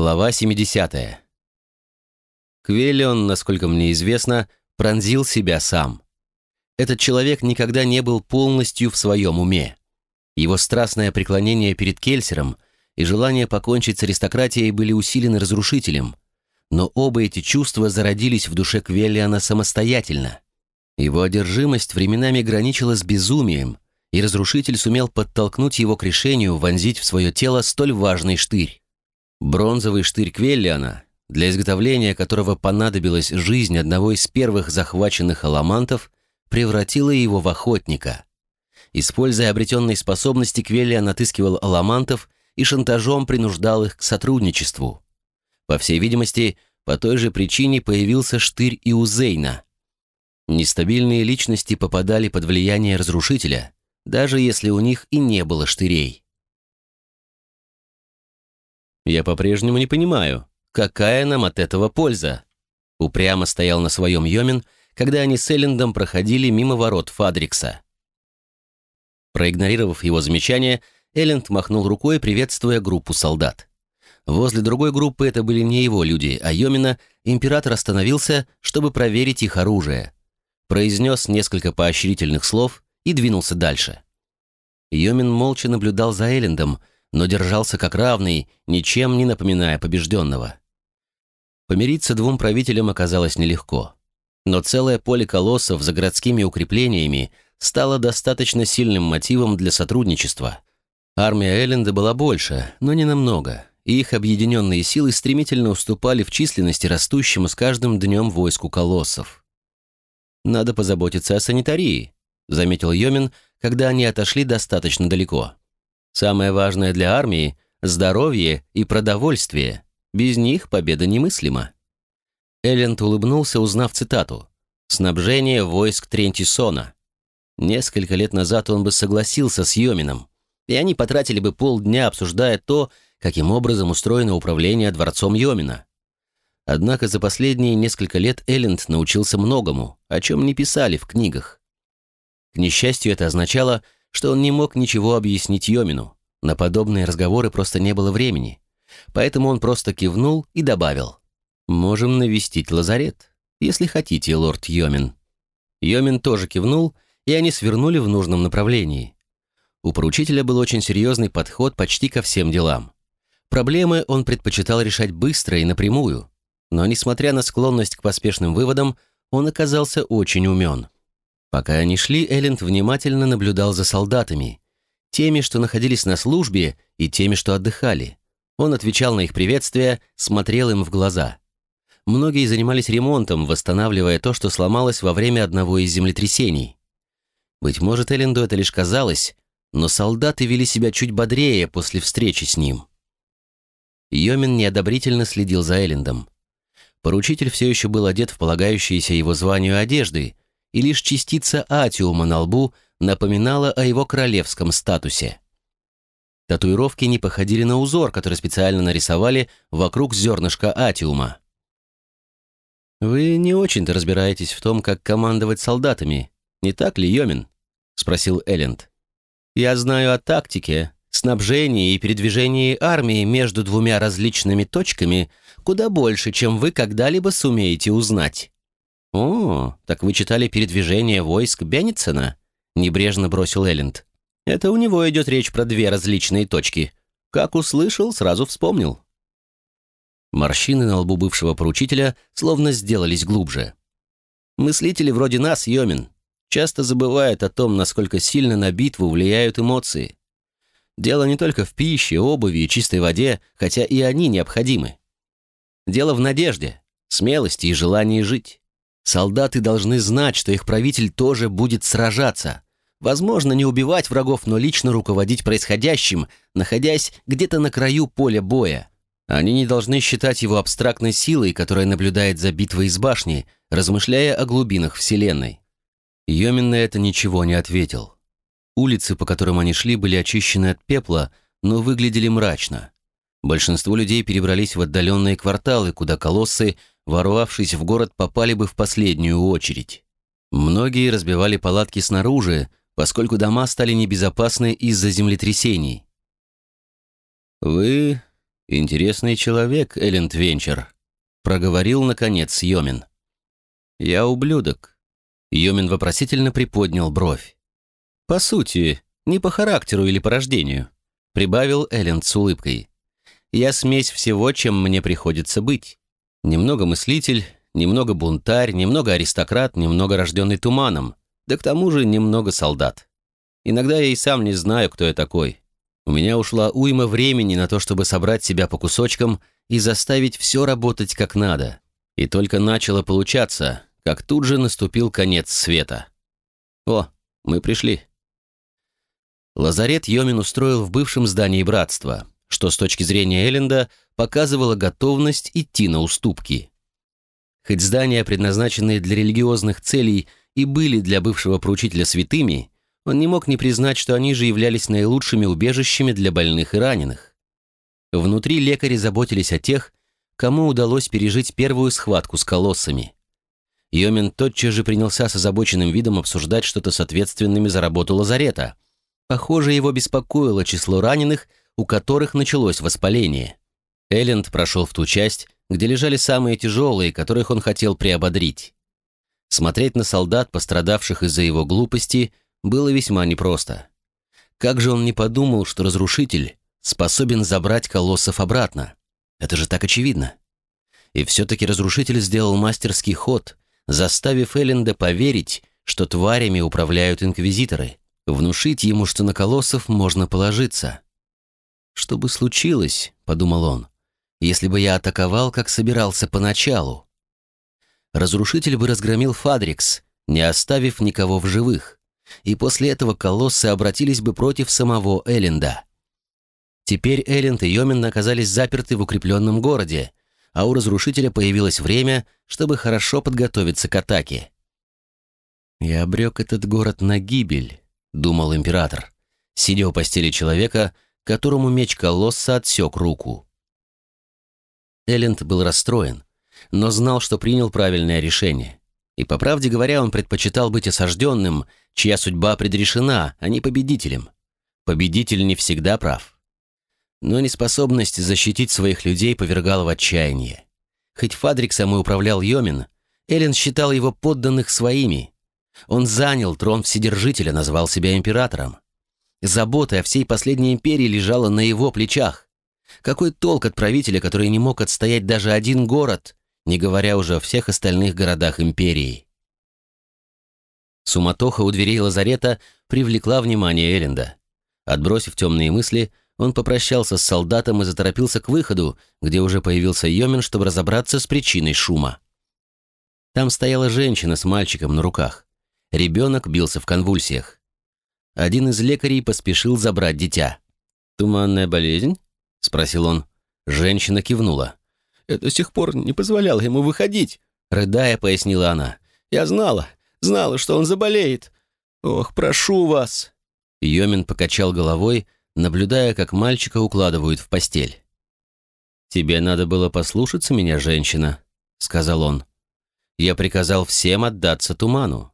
Глава 70. Квеллион, насколько мне известно, пронзил себя сам. Этот человек никогда не был полностью в своем уме. Его страстное преклонение перед Кельсером и желание покончить с аристократией были усилены разрушителем, но оба эти чувства зародились в душе Квеллиана самостоятельно. Его одержимость временами граничила с безумием, и разрушитель сумел подтолкнуть его к решению вонзить в свое тело столь важный штырь. Бронзовый штырь Квеллиана, для изготовления которого понадобилась жизнь одного из первых захваченных аламантов, превратила его в охотника. Используя обретенные способности, Квеллиан отыскивал аламантов и шантажом принуждал их к сотрудничеству. По всей видимости, по той же причине появился штырь и у Зейна. Нестабильные личности попадали под влияние разрушителя – даже если у них и не было штырей. «Я по-прежнему не понимаю, какая нам от этого польза?» Упрямо стоял на своем Йомин, когда они с Эллендом проходили мимо ворот Фадрикса. Проигнорировав его замечание, Элленд махнул рукой, приветствуя группу солдат. Возле другой группы это были не его люди, а Йомина, император остановился, чтобы проверить их оружие. Произнес несколько поощрительных слов и двинулся дальше. Йомин молча наблюдал за Эллендом, но держался как равный, ничем не напоминая побежденного. Помириться двум правителям оказалось нелегко. Но целое поле колоссов за городскими укреплениями стало достаточно сильным мотивом для сотрудничества. Армия Элленда была больше, но не намного, и их объединенные силы стремительно уступали в численности растущему с каждым днем войску колоссов. Надо позаботиться о санитарии, — заметил Йомин, когда они отошли достаточно далеко. «Самое важное для армии — здоровье и продовольствие. Без них победа немыслима». Элленд улыбнулся, узнав цитату. «Снабжение войск Трентисона». Несколько лет назад он бы согласился с Йомином, и они потратили бы полдня, обсуждая то, каким образом устроено управление дворцом Йомина. Однако за последние несколько лет Элленд научился многому, о чем не писали в книгах. К несчастью, это означало, что он не мог ничего объяснить Йомину. На подобные разговоры просто не было времени. Поэтому он просто кивнул и добавил. «Можем навестить лазарет, если хотите, лорд Йомин». Йомин тоже кивнул, и они свернули в нужном направлении. У поручителя был очень серьезный подход почти ко всем делам. Проблемы он предпочитал решать быстро и напрямую, но, несмотря на склонность к поспешным выводам, он оказался очень умен. Пока они шли, Элленд внимательно наблюдал за солдатами, теми, что находились на службе, и теми, что отдыхали. Он отвечал на их приветствия, смотрел им в глаза. Многие занимались ремонтом, восстанавливая то, что сломалось во время одного из землетрясений. Быть может, Элленду это лишь казалось, но солдаты вели себя чуть бодрее после встречи с ним. Йомин неодобрительно следил за Эллендом. Поручитель все еще был одет в полагающиеся его званию одежды, и лишь частица атиума на лбу напоминала о его королевском статусе. Татуировки не походили на узор, который специально нарисовали вокруг зернышка атиума. «Вы не очень-то разбираетесь в том, как командовать солдатами, не так ли, Йомин?» — спросил Элленд. «Я знаю о тактике, снабжении и передвижении армии между двумя различными точками куда больше, чем вы когда-либо сумеете узнать». «О, так вы читали передвижение войск Беннитсона?» — небрежно бросил Элленд. «Это у него идет речь про две различные точки. Как услышал, сразу вспомнил». Морщины на лбу бывшего поручителя словно сделались глубже. Мыслители вроде нас, Йомин, часто забывают о том, насколько сильно на битву влияют эмоции. Дело не только в пище, обуви и чистой воде, хотя и они необходимы. Дело в надежде, смелости и желании жить. Солдаты должны знать, что их правитель тоже будет сражаться. Возможно, не убивать врагов, но лично руководить происходящим, находясь где-то на краю поля боя. Они не должны считать его абстрактной силой, которая наблюдает за битвой из башни, размышляя о глубинах Вселенной. Йомин на это ничего не ответил. Улицы, по которым они шли, были очищены от пепла, но выглядели мрачно. Большинство людей перебрались в отдаленные кварталы, куда колоссы ворвавшись в город, попали бы в последнюю очередь. Многие разбивали палатки снаружи, поскольку дома стали небезопасны из-за землетрясений. «Вы «Интересный человек, Элленд Венчер», — проговорил, наконец, Йомин. «Я ублюдок». Йомин вопросительно приподнял бровь. «По сути, не по характеру или по рождению», — прибавил Элленд с улыбкой. «Я смесь всего, чем мне приходится быть. Немного мыслитель, немного бунтарь, немного аристократ, немного рожденный туманом, да к тому же немного солдат. Иногда я и сам не знаю, кто я такой. У меня ушла уйма времени на то, чтобы собрать себя по кусочкам и заставить все работать как надо. И только начало получаться, как тут же наступил конец света. О, мы пришли. Лазарет Йомин устроил в бывшем здании братства, что с точки зрения Элленда показывало готовность идти на уступки. Хоть здания, предназначенные для религиозных целей, и были для бывшего поручителя святыми, он не мог не признать, что они же являлись наилучшими убежищами для больных и раненых. Внутри лекари заботились о тех, кому удалось пережить первую схватку с колоссами. Йомин тотчас же принялся с озабоченным видом обсуждать что-то с ответственными за работу лазарета. Похоже, его беспокоило число раненых, у которых началось воспаление. Элленд прошел в ту часть, где лежали самые тяжелые, которых он хотел приободрить. Смотреть на солдат, пострадавших из-за его глупости, было весьма непросто. Как же он не подумал, что разрушитель способен забрать колоссов обратно? Это же так очевидно. И все-таки разрушитель сделал мастерский ход, заставив Элленда поверить, что тварями управляют инквизиторы, внушить ему, что на колоссов можно положиться. «Что бы случилось, — подумал он, — если бы я атаковал, как собирался поначалу? Разрушитель бы разгромил Фадрикс, не оставив никого в живых и после этого колоссы обратились бы против самого Элленда. Теперь Элленд и Йомин оказались заперты в укрепленном городе, а у разрушителя появилось время, чтобы хорошо подготовиться к атаке. «Я обрек этот город на гибель», — думал император, сидя у постели человека, которому меч колосса отсек руку. Элленд был расстроен, но знал, что принял правильное решение. И, по правде говоря, он предпочитал быть осажденным, чья судьба предрешена, а не победителем. Победитель не всегда прав. Но неспособность защитить своих людей повергала в отчаяние. Хоть Фадриксом и управлял Йомин, Эллен считал его подданных своими. Он занял трон Вседержителя, назвал себя императором. Забота о всей последней империи лежала на его плечах. Какой толк от правителя, который не мог отстоять даже один город, не говоря уже о всех остальных городах империи? Суматоха у дверей лазарета привлекла внимание Эренда. Отбросив темные мысли, он попрощался с солдатом и заторопился к выходу, где уже появился Йомин, чтобы разобраться с причиной шума. Там стояла женщина с мальчиком на руках. Ребенок бился в конвульсиях. Один из лекарей поспешил забрать дитя. «Туманная болезнь?» — спросил он. Женщина кивнула. «Я до сих пор не позволял ему выходить», — рыдая, пояснила она. «Я знала, Знала, что он заболеет. Ох, прошу вас!» Йомин покачал головой, наблюдая, как мальчика укладывают в постель. «Тебе надо было послушаться меня, женщина», — сказал он. «Я приказал всем отдаться туману.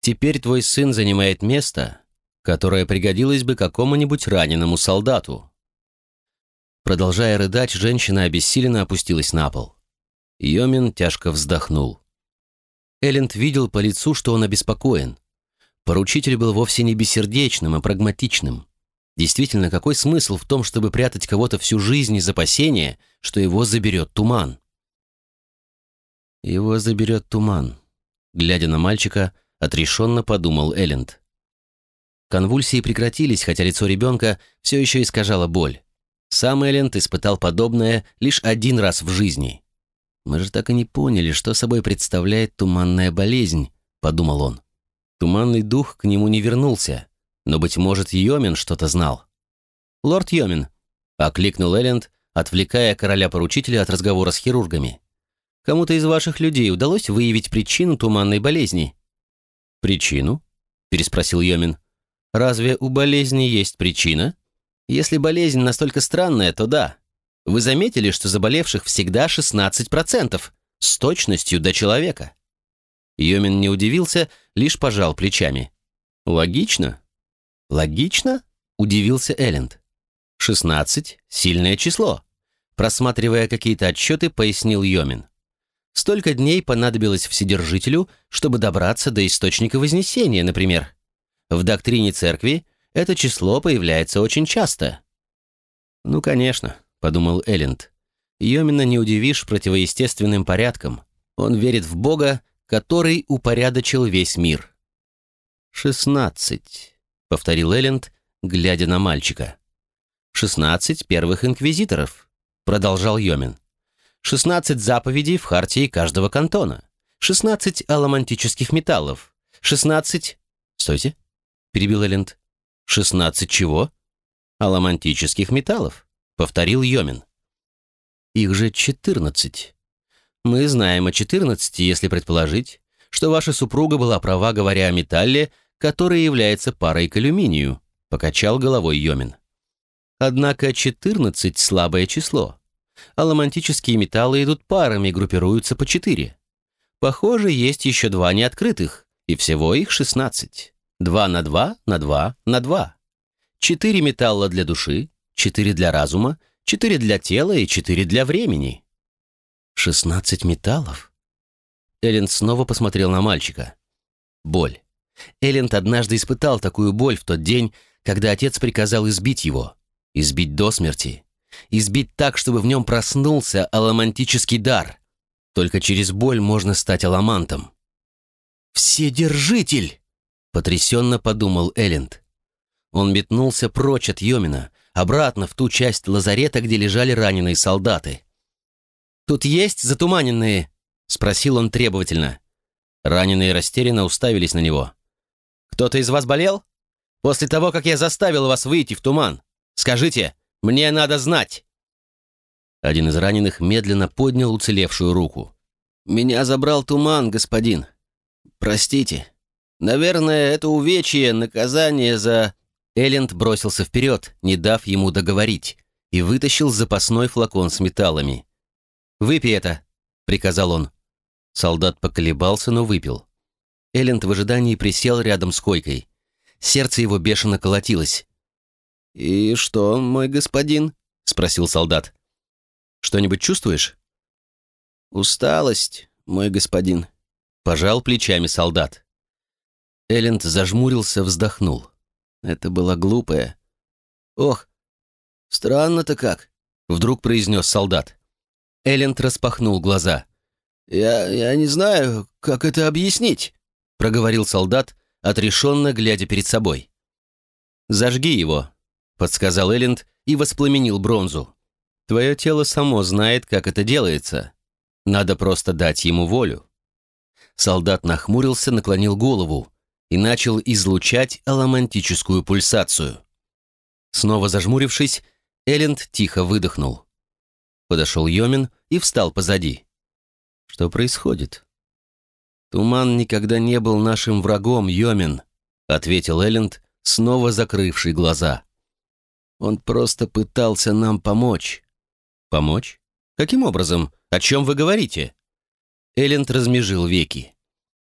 Теперь твой сын занимает место, которое пригодилось бы какому-нибудь раненому солдату». Продолжая рыдать, женщина обессиленно опустилась на пол. Йомин тяжко вздохнул. Элленд видел по лицу, что он обеспокоен. Поручитель был вовсе не бессердечным, а прагматичным. Действительно, какой смысл в том, чтобы прятать кого-то всю жизнь из опасения, что его заберет туман? Его заберет туман. Глядя на мальчика, отрешенно подумал Элленд. Конвульсии прекратились, хотя лицо ребенка все еще искажало боль. Сам Элленд испытал подобное лишь один раз в жизни. «Мы же так и не поняли, что собой представляет туманная болезнь», — подумал он. Туманный дух к нему не вернулся, но, быть может, Йомин что-то знал. «Лорд Йомин», — окликнул Элленд, отвлекая короля-поручителя от разговора с хирургами. «Кому-то из ваших людей удалось выявить причину туманной болезни?» «Причину?» — переспросил Йомин. «Разве у болезни есть причина? Если болезнь настолько странная, то да, вы заметили, что заболевших всегда 16%, с точностью до человека? Йомин не удивился, лишь пожал плечами. Логично? Логично? Удивился Элленд. 16 — сильное число. Просматривая какие-то отчеты, пояснил Йомин. Столько дней понадобилось Вседержителю, чтобы добраться до источника Вознесения, например. В доктрине церкви это число появляется очень часто. «Ну, конечно», — подумал Элленд. Йомина не удивишь противоестественным порядком. Он верит в Бога, который упорядочил весь мир. «Шестнадцать», — повторил Элленд, глядя на мальчика. «Шестнадцать первых инквизиторов», — продолжал Йомин. «Шестнадцать заповедей в хартии каждого кантона. Шестнадцать аламантических металлов. Шестнадцать...» «Стойте», — перебил Элленд. «Шестнадцать чего?» «Аламантических металлов», — повторил Йомин. «Их же четырнадцать. Мы знаем о четырнадцати, если предположить, что ваша супруга была права, говоря о металле, который является парой к алюминию», — покачал головой Йомин. Однако 14 — слабое число. Аламантические металлы идут парами, группируются по 4. Похоже, есть еще два неоткрытых, и всего их 16. 2 на 2 на 2 на 2. 4 металла для души, 4 для разума, 4 для тела и 4 для времени. 16 металлов? Эллен снова посмотрел на мальчика. Боль. Элленд однажды испытал такую боль в тот день, когда отец приказал избить его. Избить до смерти. Избить так, чтобы в нем проснулся аламантический дар. Только через боль можно стать аламантом. «Вседержитель!» — потрясенно подумал Элленд. Он метнулся прочь от Йомина, обратно в ту часть лазарета, где лежали раненые солдаты. «Тут есть затуманенные?» — спросил он требовательно. Раненые растерянно уставились на него. «Кто-то из вас болел? После того, как я заставил вас выйти в туман, Скажите, мне надо знать!» Один из раненых медленно поднял уцелевшую руку. «Меня забрал туман, господин. Простите. Наверное, это увечье, наказание за...» Элленд бросился вперед, не дав ему договорить, и вытащил запасной флакон с металлами. «Выпей это», — приказал он. Солдат поколебался, но выпил. Элленд в ожидании присел рядом с койкой. Сердце его бешено колотилось. «И что, мой господин?» — спросил солдат. «Что-нибудь чувствуешь?» «Усталость, мой господин», — пожал плечами солдат. Элленд зажмурился, вздохнул. Это было глупое. «Ох, странно-то как», — вдруг произнес солдат. Элленд распахнул глаза. «Я, я не знаю, как это объяснить», — проговорил солдат, отрешенно глядя перед собой. «Зажги его», подсказал Элленд и воспламенил бронзу. Твое тело само знает, как это делается. Надо просто дать ему волю. Солдат нахмурился, наклонил голову и начал излучать аламантическую пульсацию. Снова зажмурившись, Элленд тихо выдохнул. Подошел Йомин и встал позади. Что происходит? «Туман никогда не был нашим врагом, Йомин», — ответил Элленд, снова закрывший глаза. Он просто пытался нам помочь». «Помочь? Каким образом? О чем вы говорите?» Элленд размежил веки.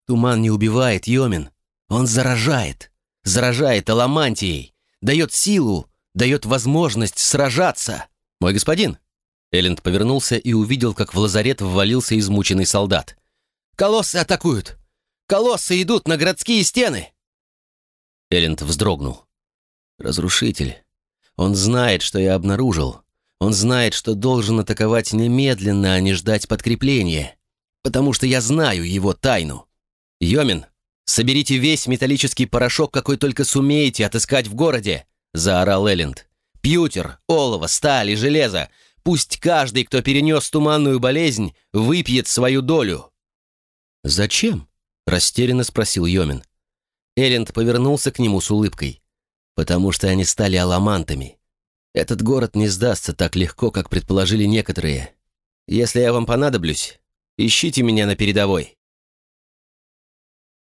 «Туман не убивает, Йомин. Он заражает. Заражает аламантией. Дает силу, дает возможность сражаться. Мой господин!» Элленд повернулся и увидел, как в лазарет ввалился измученный солдат. «Колоссы атакуют! Колоссы идут на городские стены!» Элленд вздрогнул. «Разрушитель. Он знает, что я обнаружил. Он знает, что должен атаковать немедленно, а не ждать подкрепления. Потому что я знаю его тайну. Йомин, соберите весь металлический порошок, какой только сумеете отыскать в городе, заорал Элленд. Пьютер, олово, сталь и железо. Пусть каждый, кто перенес туманную болезнь, выпьет свою долю. «Зачем?» — растерянно спросил Йомин. Элленд повернулся к нему с улыбкой потому что они стали аламантами. Этот город не сдастся так легко, как предположили некоторые. Если я вам понадоблюсь, ищите меня на передовой.